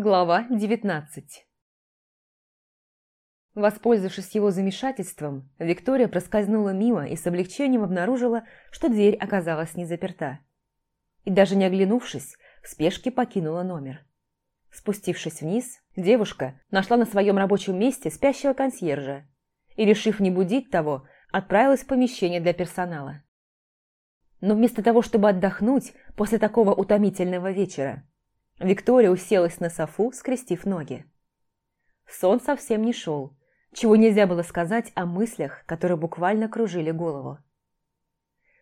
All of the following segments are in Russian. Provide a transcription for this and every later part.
Глава 19 Воспользовавшись его замешательством, Виктория проскользнула мимо и с облегчением обнаружила, что дверь оказалась не заперта. И даже не оглянувшись, в спешке покинула номер. Спустившись вниз, девушка нашла на своем рабочем месте спящего консьержа и, решив не будить того, отправилась в помещение для персонала. Но вместо того, чтобы отдохнуть после такого утомительного вечера, Виктория уселась на софу, скрестив ноги. Сон совсем не шел, чего нельзя было сказать о мыслях, которые буквально кружили голову.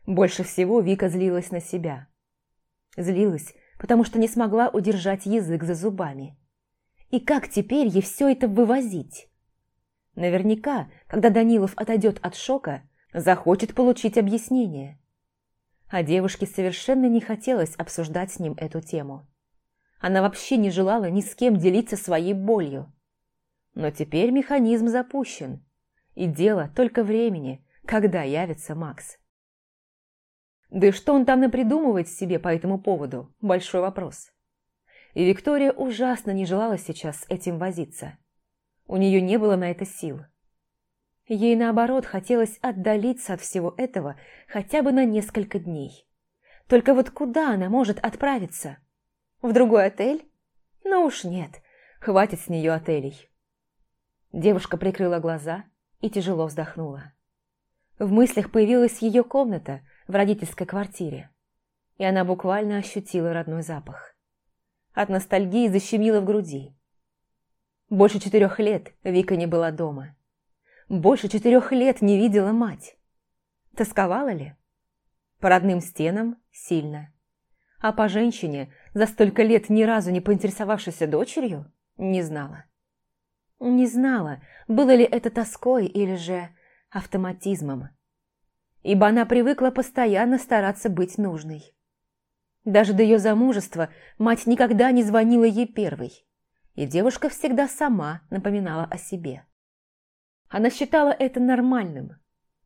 Больше всего Вика злилась на себя. Злилась, потому что не смогла удержать язык за зубами. И как теперь ей все это вывозить? Наверняка, когда Данилов отойдет от шока, захочет получить объяснение. А девушке совершенно не хотелось обсуждать с ним эту тему. Она вообще не желала ни с кем делиться своей болью. Но теперь механизм запущен. И дело только времени, когда явится Макс. Да что он там напридумывает себе по этому поводу – большой вопрос. И Виктория ужасно не желала сейчас этим возиться. У нее не было на это сил. Ей, наоборот, хотелось отдалиться от всего этого хотя бы на несколько дней. Только вот куда она может отправиться? В другой отель? Ну уж нет, хватит с нее отелей. Девушка прикрыла глаза и тяжело вздохнула. В мыслях появилась ее комната в родительской квартире, и она буквально ощутила родной запах. От ностальгии защемила в груди. Больше четырех лет Вика не была дома. Больше четырех лет не видела мать. Тосковала ли? По родным стенам сильно. А по женщине, за столько лет ни разу не поинтересовавшейся дочерью, не знала. Не знала, было ли это тоской или же автоматизмом. Ибо она привыкла постоянно стараться быть нужной. Даже до ее замужества мать никогда не звонила ей первой, и девушка всегда сама напоминала о себе. Она считала это нормальным.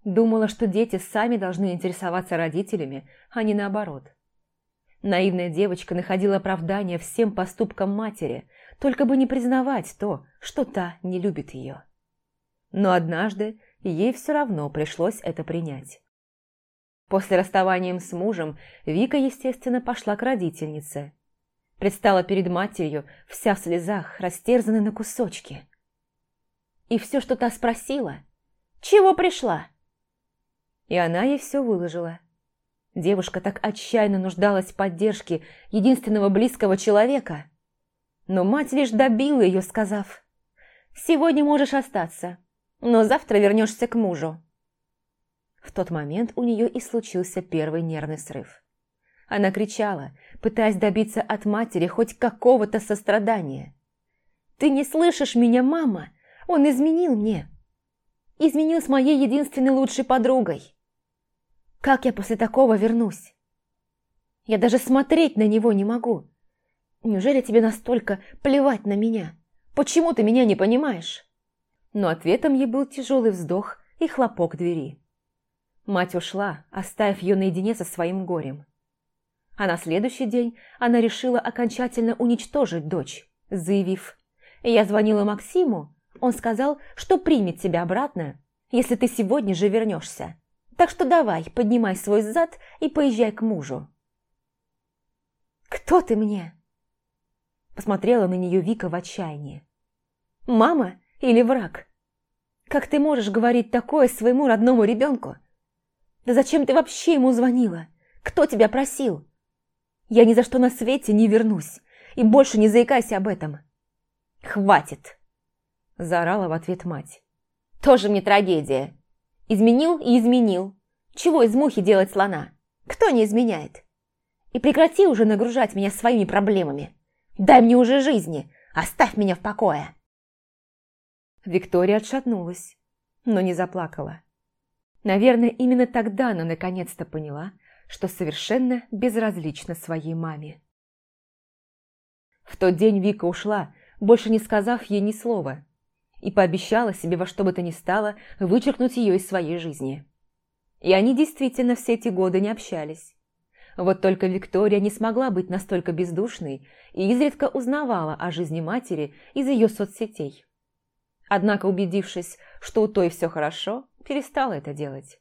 Думала, что дети сами должны интересоваться родителями, а не наоборот. Наивная девочка находила оправдание всем поступкам матери, только бы не признавать то, что та не любит ее. Но однажды ей все равно пришлось это принять. После расставания с мужем Вика, естественно, пошла к родительнице. Предстала перед матерью, вся в слезах, растерзанная на кусочки. И все, что та спросила, «Чего пришла?» И она ей все выложила. Девушка так отчаянно нуждалась в поддержке единственного близкого человека. Но мать лишь добила ее, сказав, «Сегодня можешь остаться, но завтра вернешься к мужу». В тот момент у нее и случился первый нервный срыв. Она кричала, пытаясь добиться от матери хоть какого-то сострадания. «Ты не слышишь меня, мама? Он изменил мне. Изменил с моей единственной лучшей подругой. Как я после такого вернусь? Я даже смотреть на него не могу. Неужели тебе настолько плевать на меня? Почему ты меня не понимаешь?» Но ответом ей был тяжелый вздох и хлопок двери. Мать ушла, оставив ее наедине со своим горем. А на следующий день она решила окончательно уничтожить дочь, заявив «Я звонила Максиму, он сказал, что примет тебя обратно, если ты сегодня же вернешься. Так что давай, поднимай свой зад и поезжай к мужу». «Кто ты мне?» Посмотрела на нее Вика в отчаянии. «Мама или враг? Как ты можешь говорить такое своему родному ребенку? Да зачем ты вообще ему звонила? Кто тебя просил? Я ни за что на свете не вернусь, и больше не заикайся об этом». «Хватит!» – заорала в ответ мать. «Тоже мне трагедия. Изменил и изменил. Чего из мухи делать слона? Кто не изменяет? И прекрати уже нагружать меня своими проблемами. Дай мне уже жизни, оставь меня в покое. Виктория отшатнулась, но не заплакала. Наверное, именно тогда она наконец-то поняла, что совершенно безразлична своей маме. В тот день Вика ушла, больше не сказав ей ни слова, и пообещала себе во что бы то ни стало вычеркнуть ее из своей жизни. И они действительно все эти годы не общались. Вот только Виктория не смогла быть настолько бездушной и изредка узнавала о жизни матери из ее соцсетей. Однако, убедившись, что у той все хорошо, перестала это делать.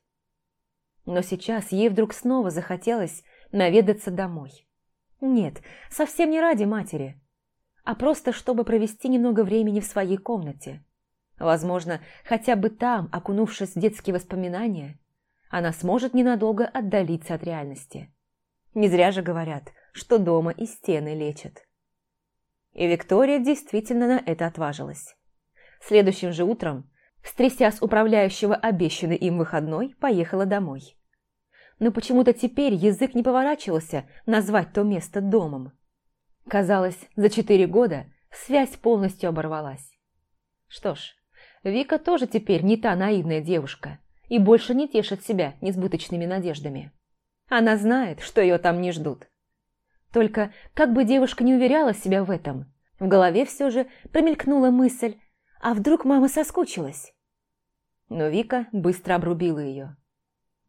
Но сейчас ей вдруг снова захотелось наведаться домой. Нет, совсем не ради матери, а просто чтобы провести немного времени в своей комнате. Возможно, хотя бы там, окунувшись в детские воспоминания, она сможет ненадолго отдалиться от реальности. Не зря же говорят, что дома и стены лечат. И Виктория действительно на это отважилась. Следующим же утром, стряся с управляющего обещанный им выходной, поехала домой. Но почему-то теперь язык не поворачивался назвать то место домом. Казалось, за четыре года связь полностью оборвалась. Что ж, Вика тоже теперь не та наивная девушка и больше не тешит себя несбыточными надеждами. Она знает, что ее там не ждут. Только как бы девушка не уверяла себя в этом, в голове все же промелькнула мысль, а вдруг мама соскучилась? Но Вика быстро обрубила ее.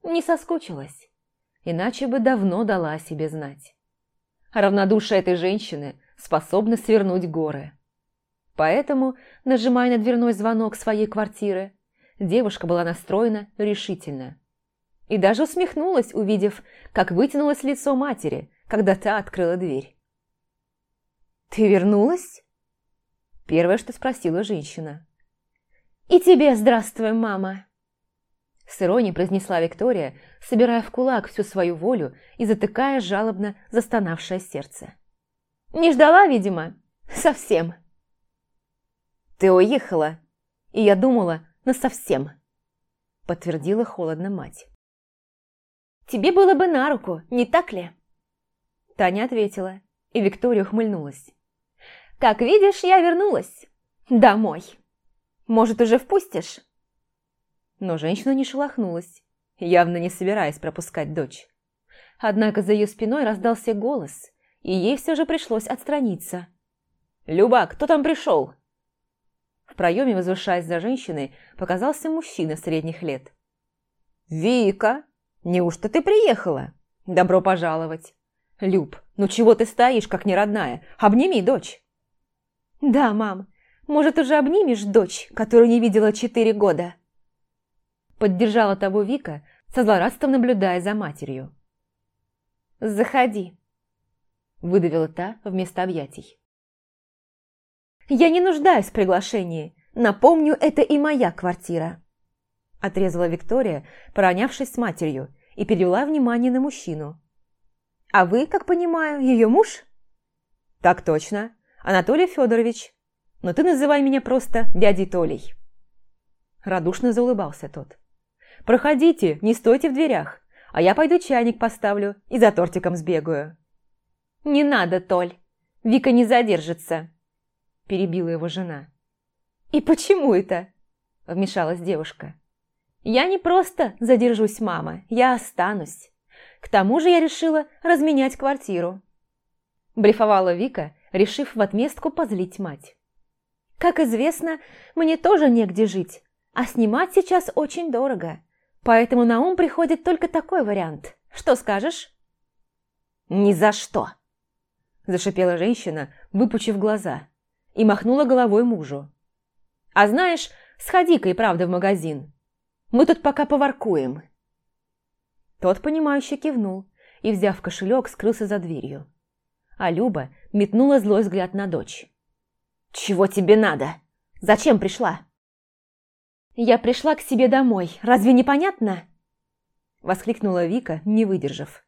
Не соскучилась, иначе бы давно дала о себе знать. Равнодушие этой женщины способно свернуть горы. Поэтому, нажимая на дверной звонок своей квартиры, девушка была настроена решительно и даже усмехнулась, увидев, как вытянулось лицо матери, когда та открыла дверь. «Ты вернулась?» Первое, что спросила женщина. «И тебе здравствуй, мама!» С иронией произнесла Виктория, собирая в кулак всю свою волю и затыкая жалобно застонавшее сердце. «Не ждала, видимо? Совсем!» «Ты уехала, и я думала, насовсем!» Подтвердила холодно мать. Тебе было бы на руку, не так ли?» Таня ответила, и Виктория ухмыльнулась. «Как видишь, я вернулась. Домой. Может, уже впустишь?» Но женщина не шелохнулась, явно не собираясь пропускать дочь. Однако за ее спиной раздался голос, и ей все же пришлось отстраниться. «Люба, кто там пришел?» В проеме, возвышаясь за женщиной, показался мужчина средних лет. «Вика!» «Неужто ты приехала? Добро пожаловать!» «Люб, ну чего ты стоишь, как неродная? Обними дочь!» «Да, мам, может, уже обнимешь дочь, которую не видела четыре года?» Поддержала того Вика, со злорадством наблюдая за матерью. «Заходи», – выдавила та вместо объятий. «Я не нуждаюсь в приглашении. Напомню, это и моя квартира». Отрезала Виктория, поронявшись с матерью, и перевела внимание на мужчину. «А вы, как понимаю, ее муж?» «Так точно. Анатолий Федорович. Но ты называй меня просто дядей Толей». Радушно заулыбался тот. «Проходите, не стойте в дверях, а я пойду чайник поставлю и за тортиком сбегаю». «Не надо, Толь, Вика не задержится», – перебила его жена. «И почему это?» – вмешалась девушка. Я не просто задержусь, мама, я останусь. К тому же я решила разменять квартиру. Брифовала Вика, решив в отместку позлить мать. Как известно, мне тоже негде жить, а снимать сейчас очень дорого. Поэтому на ум приходит только такой вариант. Что скажешь? «Ни за что!» Зашипела женщина, выпучив глаза, и махнула головой мужу. «А знаешь, сходи-ка и правда в магазин. Мы тут пока поваркуем». Тот, понимающе кивнул и, взяв кошелек, скрылся за дверью. А Люба метнула злой взгляд на дочь. «Чего тебе надо? Зачем пришла?» «Я пришла к себе домой, разве не понятно?» Воскликнула Вика, не выдержав.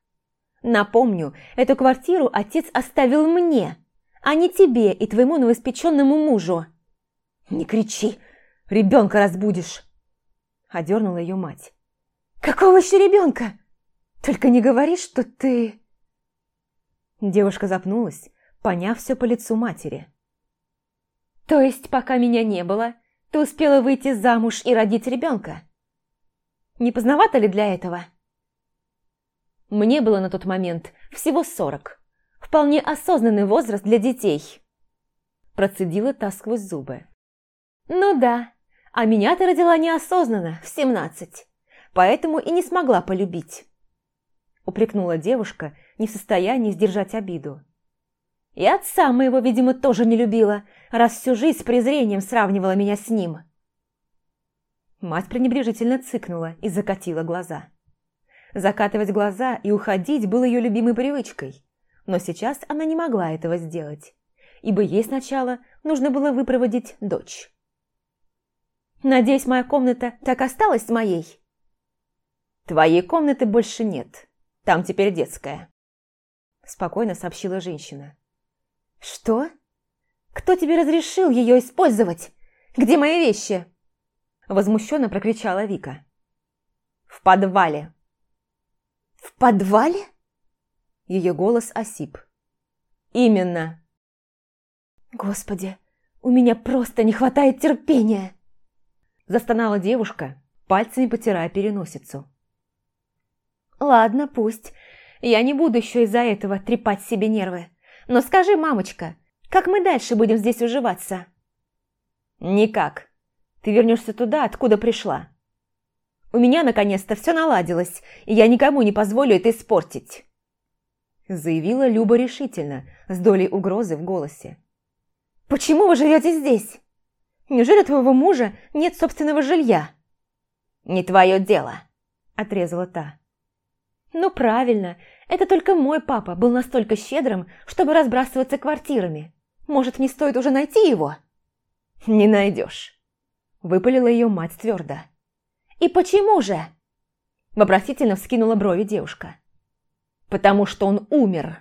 «Напомню, эту квартиру отец оставил мне, а не тебе и твоему новоиспеченному мужу». «Не кричи, ребенка разбудишь!» Одернула ее мать. «Какого еще ребенка? Только не говори, что ты...» Девушка запнулась, поняв все по лицу матери. «То есть, пока меня не было, ты успела выйти замуж и родить ребенка? Не поздновато ли для этого?» Мне было на тот момент всего сорок. Вполне осознанный возраст для детей. Процедила та сквозь зубы. «Ну да, а меня ты родила неосознанно, в семнадцать, поэтому и не смогла полюбить. – упрекнула девушка, не в состоянии сдержать обиду. «И отца моего, видимо, тоже не любила, раз всю жизнь с презрением сравнивала меня с ним». Мать пренебрежительно цыкнула и закатила глаза. Закатывать глаза и уходить было ее любимой привычкой, но сейчас она не могла этого сделать, ибо ей сначала нужно было выпроводить дочь. «Надеюсь, моя комната так осталась моей?» «Твоей комнаты больше нет», там теперь детская», – спокойно сообщила женщина. «Что? Кто тебе разрешил ее использовать? Где мои вещи?» Возмущенно прокричала Вика. «В подвале». «В подвале?» Ее голос осип. «Именно». «Господи, у меня просто не хватает терпения!» Застонала девушка, пальцами потирая переносицу. «Ладно, пусть. Я не буду еще из-за этого трепать себе нервы. Но скажи, мамочка, как мы дальше будем здесь уживаться?» «Никак. Ты вернешься туда, откуда пришла. У меня наконец-то все наладилось, и я никому не позволю это испортить», заявила Люба решительно, с долей угрозы в голосе. «Почему вы живете здесь? Неужели твоего мужа нет собственного жилья?» «Не твое дело», – отрезала та. Ну правильно, это только мой папа был настолько щедрым, чтобы разбрасываться квартирами. Может, не стоит уже найти его? Не найдешь. Выпалила ее мать твердо. И почему же? Вопросительно вскинула брови девушка. Потому что он умер.